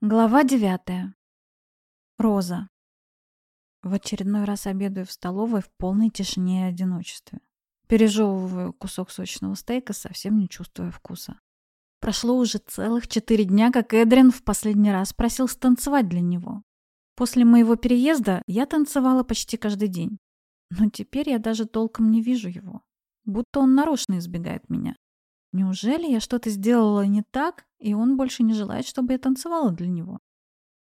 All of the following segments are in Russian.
Глава девятая. Роза. В очередной раз обедаю в столовой в полной тишине и одиночестве. Пережевываю кусок сочного стейка, совсем не чувствуя вкуса. Прошло уже целых четыре дня, как Эдрин в последний раз просил станцевать для него. После моего переезда я танцевала почти каждый день. Но теперь я даже толком не вижу его. Будто он нарочно избегает меня. Неужели я что-то сделала не так, и он больше не желает, чтобы я танцевала для него?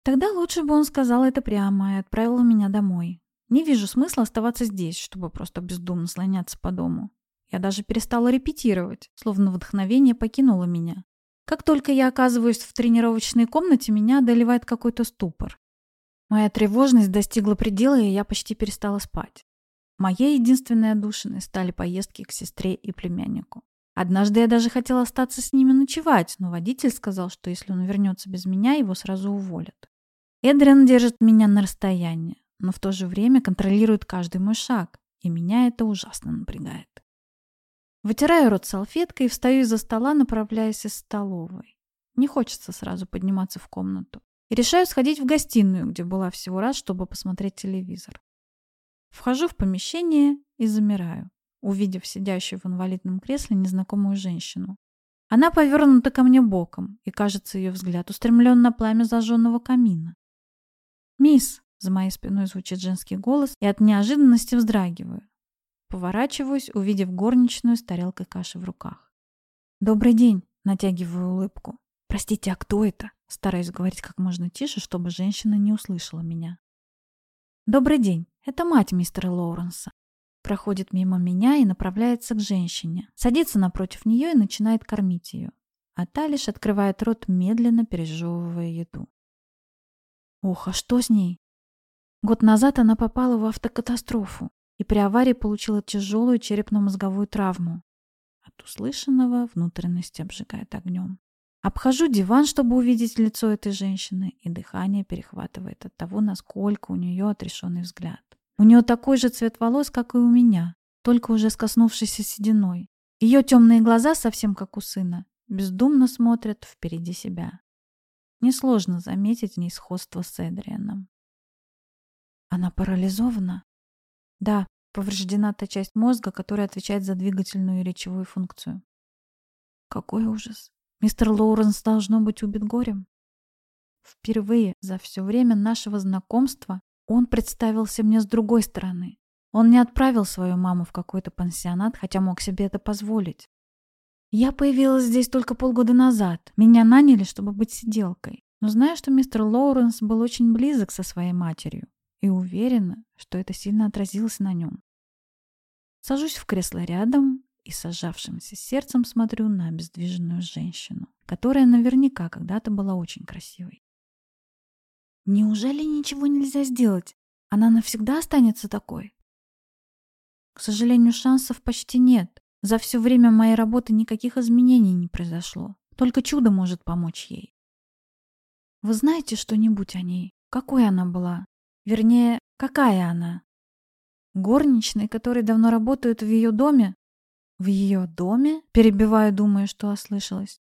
Тогда лучше бы он сказал это прямо и отправил меня домой. Не вижу смысла оставаться здесь, чтобы просто бездумно слоняться по дому. Я даже перестала репетировать, словно вдохновение покинуло меня. Как только я оказываюсь в тренировочной комнате, меня одолевает какой-то ступор. Моя тревожность достигла предела, и я почти перестала спать. Моей единственной отдушиной стали поездки к сестре и племяннику. Однажды я даже хотела остаться с ними ночевать, но водитель сказал, что если он вернется без меня, его сразу уволят. Эдриан держит меня на расстоянии, но в то же время контролирует каждый мой шаг, и меня это ужасно напрягает. Вытираю рот салфеткой и встаю из-за стола, направляясь из столовой. Не хочется сразу подниматься в комнату. И решаю сходить в гостиную, где была всего раз, чтобы посмотреть телевизор. Вхожу в помещение и замираю увидев сидящую в инвалидном кресле незнакомую женщину. Она повернута ко мне боком, и, кажется, ее взгляд устремлен на пламя зажженного камина. «Мисс!» — за моей спиной звучит женский голос, и от неожиданности вздрагиваю. Поворачиваюсь, увидев горничную с тарелкой каши в руках. «Добрый день!» — натягиваю улыбку. «Простите, а кто это?» Стараюсь говорить как можно тише, чтобы женщина не услышала меня. «Добрый день. Это мать мистера Лоуренса проходит мимо меня и направляется к женщине, садится напротив нее и начинает кормить ее. А та лишь открывает рот, медленно пережевывая еду. Ох, а что с ней? Год назад она попала в автокатастрофу и при аварии получила тяжелую черепно-мозговую травму. От услышанного внутренности обжигает огнем. Обхожу диван, чтобы увидеть лицо этой женщины, и дыхание перехватывает от того, насколько у нее отрешенный взгляд. У нее такой же цвет волос, как и у меня, только уже с коснувшейся сединой. Ее темные глаза, совсем как у сына, бездумно смотрят впереди себя. Несложно заметить в ней сходство с Эдрианом. Она парализована? Да, повреждена та часть мозга, которая отвечает за двигательную и речевую функцию. Какой ужас. Мистер Лоуренс должно быть убит горем. Впервые за все время нашего знакомства он представился мне с другой стороны. Он не отправил свою маму в какой-то пансионат, хотя мог себе это позволить. Я появилась здесь только полгода назад. Меня наняли, чтобы быть сиделкой. Но знаю, что мистер Лоуренс был очень близок со своей матерью и уверена, что это сильно отразилось на нем. Сажусь в кресло рядом и с сжавшимся сердцем смотрю на обездвиженную женщину, которая наверняка когда-то была очень красивой. Неужели ничего нельзя сделать? Она навсегда останется такой? К сожалению, шансов почти нет. За все время моей работы никаких изменений не произошло. Только чудо может помочь ей. Вы знаете что-нибудь о ней? Какой она была? Вернее, какая она? Горничной, которые давно работают в ее доме? В ее доме? Перебиваю, думая, что ослышалась.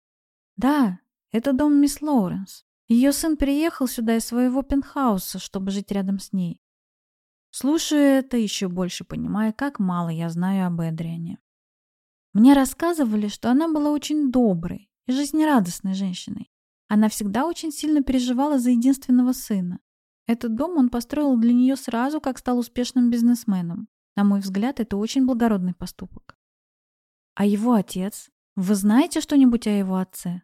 Да, это дом мисс Лоуренс. Ее сын приехал сюда из своего пентхауса, чтобы жить рядом с ней. Слушаю это, еще больше понимая, как мало я знаю об Эдриане. Мне рассказывали, что она была очень доброй и жизнерадостной женщиной. Она всегда очень сильно переживала за единственного сына. Этот дом он построил для нее сразу, как стал успешным бизнесменом. На мой взгляд, это очень благородный поступок. А его отец? Вы знаете что-нибудь о его отце?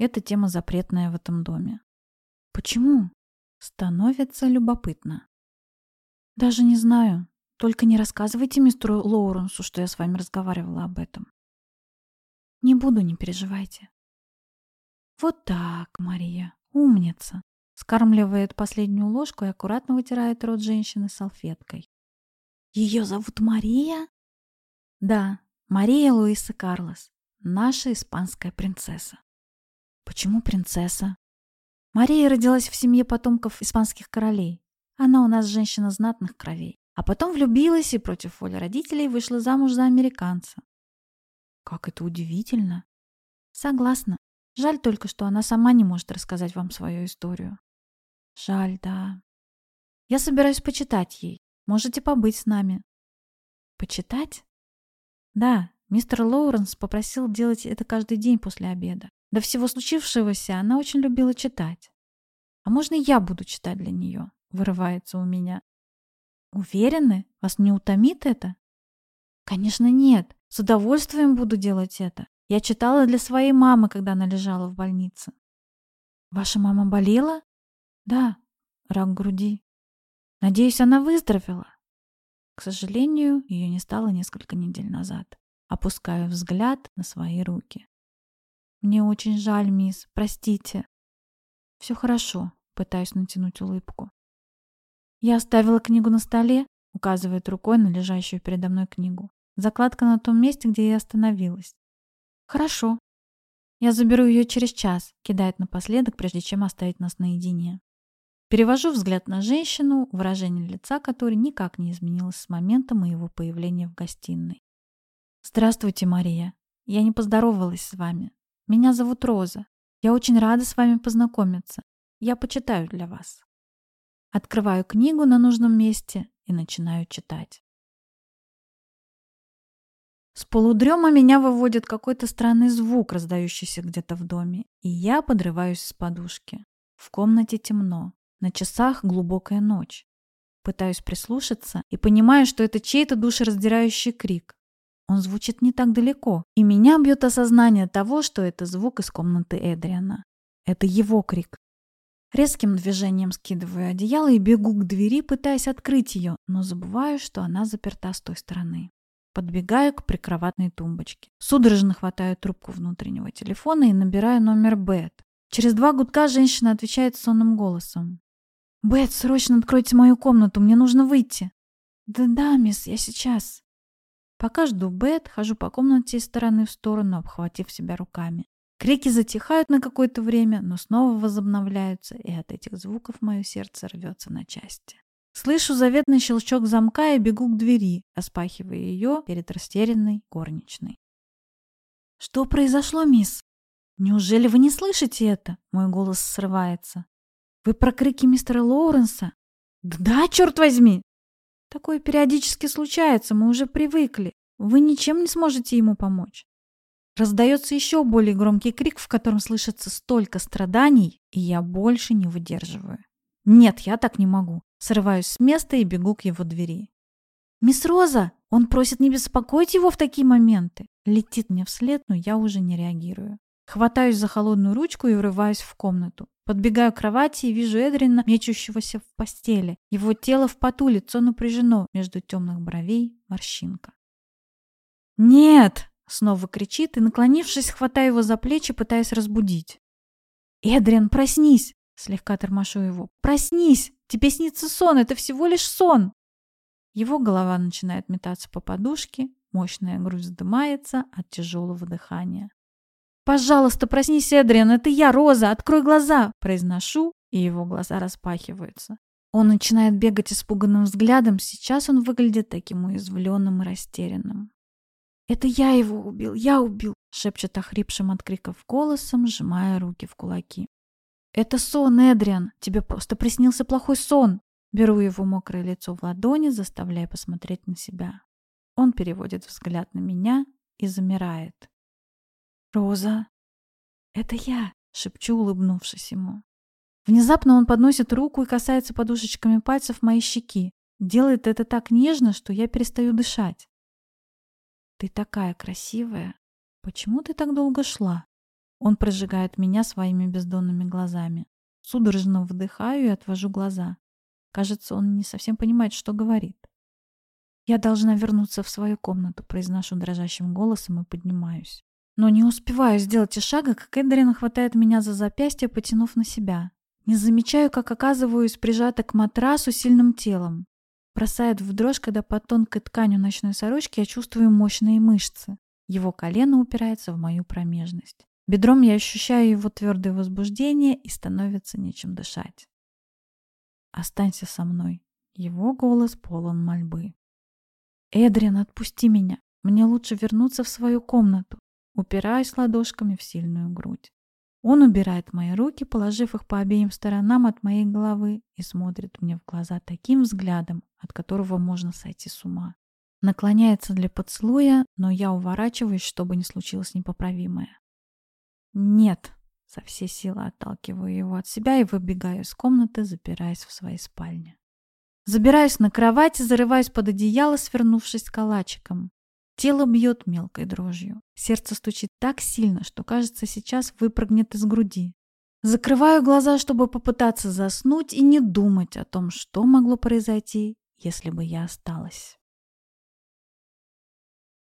Эта тема запретная в этом доме. Почему? Становится любопытно. Даже не знаю. Только не рассказывайте мистеру Лоуренсу, что я с вами разговаривала об этом. Не буду, не переживайте. Вот так, Мария, умница. Скармливает последнюю ложку и аккуратно вытирает рот женщины салфеткой. Ее зовут Мария? Да, Мария Луиса Карлос, наша испанская принцесса. Почему принцесса? Мария родилась в семье потомков испанских королей. Она у нас женщина знатных кровей. А потом влюбилась и против воли родителей вышла замуж за американца. Как это удивительно. Согласна. Жаль только, что она сама не может рассказать вам свою историю. Жаль, да. Я собираюсь почитать ей. Можете побыть с нами. Почитать? Да, мистер Лоуренс попросил делать это каждый день после обеда. До всего случившегося она очень любила читать. А можно я буду читать для нее? Вырывается у меня. Уверены? Вас не утомит это? Конечно, нет. С удовольствием буду делать это. Я читала для своей мамы, когда она лежала в больнице. Ваша мама болела? Да, рак груди. Надеюсь, она выздоровела. К сожалению, ее не стало несколько недель назад. Опускаю взгляд на свои руки. Мне очень жаль, мисс, простите. Все хорошо, пытаюсь натянуть улыбку. Я оставила книгу на столе, указывает рукой на лежащую передо мной книгу. Закладка на том месте, где я остановилась. Хорошо. Я заберу ее через час, кидает напоследок, прежде чем оставить нас наедине. Перевожу взгляд на женщину, выражение лица которой никак не изменилось с момента моего появления в гостиной. Здравствуйте, Мария. Я не поздоровалась с вами. Меня зовут Роза. Я очень рада с вами познакомиться. Я почитаю для вас. Открываю книгу на нужном месте и начинаю читать. С полудрема меня выводит какой-то странный звук, раздающийся где-то в доме, и я подрываюсь с подушки. В комнате темно, на часах глубокая ночь. Пытаюсь прислушаться и понимаю, что это чей-то душераздирающий крик. Он звучит не так далеко, и меня бьет осознание того, что это звук из комнаты Эдриана. Это его крик. Резким движением скидываю одеяло и бегу к двери, пытаясь открыть ее, но забываю, что она заперта с той стороны. Подбегаю к прикроватной тумбочке. Судорожно хватаю трубку внутреннего телефона и набираю номер Бет. Через два гудка женщина отвечает сонным голосом. «Бет, срочно откройте мою комнату, мне нужно выйти». «Да-да, мисс, я сейчас». Пока жду Бет, хожу по комнате из стороны в сторону, обхватив себя руками. Крики затихают на какое-то время, но снова возобновляются, и от этих звуков мое сердце рвется на части. Слышу заветный щелчок замка и бегу к двери, распахивая ее перед растерянной горничной. «Что произошло, мисс? Неужели вы не слышите это?» Мой голос срывается. «Вы про крики мистера Лоуренса?» «Да, черт возьми!» «Такое периодически случается, мы уже привыкли. Вы ничем не сможете ему помочь». Раздается еще более громкий крик, в котором слышится столько страданий, и я больше не выдерживаю. Нет, я так не могу. Срываюсь с места и бегу к его двери. «Мисс Роза! Он просит не беспокоить его в такие моменты!» Летит мне вслед, но я уже не реагирую. Хватаюсь за холодную ручку и врываюсь в комнату. Подбегаю к кровати и вижу Эдрина, мечущегося в постели. Его тело в поту, лицо напряжено, между темных бровей морщинка. «Нет!» Снова кричит и, наклонившись, хватаю его за плечи, пытаясь разбудить. «Эдриан, проснись!» Слегка тормошу его. «Проснись! Тебе снится сон! Это всего лишь сон!» Его голова начинает метаться по подушке, мощная грудь вздымается от тяжелого дыхания. «Пожалуйста, проснись, Эдриан! Это я, Роза! Открой глаза!» Произношу, и его глаза распахиваются. Он начинает бегать испуганным взглядом. Сейчас он выглядит таким уязвленным и растерянным. «Это я его убил, я убил!» — шепчет охрипшим от криков голосом, сжимая руки в кулаки. «Это сон, Эдриан! Тебе просто приснился плохой сон!» Беру его мокрое лицо в ладони, заставляя посмотреть на себя. Он переводит взгляд на меня и замирает. «Роза!» «Это я!» — шепчу, улыбнувшись ему. Внезапно он подносит руку и касается подушечками пальцев моей щеки. Делает это так нежно, что я перестаю дышать. «Ты такая красивая! Почему ты так долго шла?» Он прожигает меня своими бездонными глазами. Судорожно вдыхаю и отвожу глаза. Кажется, он не совсем понимает, что говорит. «Я должна вернуться в свою комнату», — произношу дрожащим голосом и поднимаюсь. Но не успеваю сделать и шага, как Эдрин хватает меня за запястье, потянув на себя. Не замечаю, как оказываюсь прижата к матрасу сильным телом. Бросает в дрожь, когда под тонкой тканью ночной сорочки я чувствую мощные мышцы. Его колено упирается в мою промежность. Бедром я ощущаю его твердое возбуждение и становится нечем дышать. «Останься со мной». Его голос полон мольбы. «Эдриан, отпусти меня. Мне лучше вернуться в свою комнату». Упираюсь ладошками в сильную грудь. Он убирает мои руки, положив их по обеим сторонам от моей головы и смотрит мне в глаза таким взглядом, от которого можно сойти с ума. Наклоняется для поцелуя, но я уворачиваюсь, чтобы не случилось непоправимое. «Нет!» — со всей силы отталкиваю его от себя и выбегаю из комнаты, запираясь в своей спальне. Забираюсь на кровать и зарываюсь под одеяло, свернувшись калачиком. Тело бьет мелкой дрожью. Сердце стучит так сильно, что, кажется, сейчас выпрыгнет из груди. Закрываю глаза, чтобы попытаться заснуть и не думать о том, что могло произойти, если бы я осталась.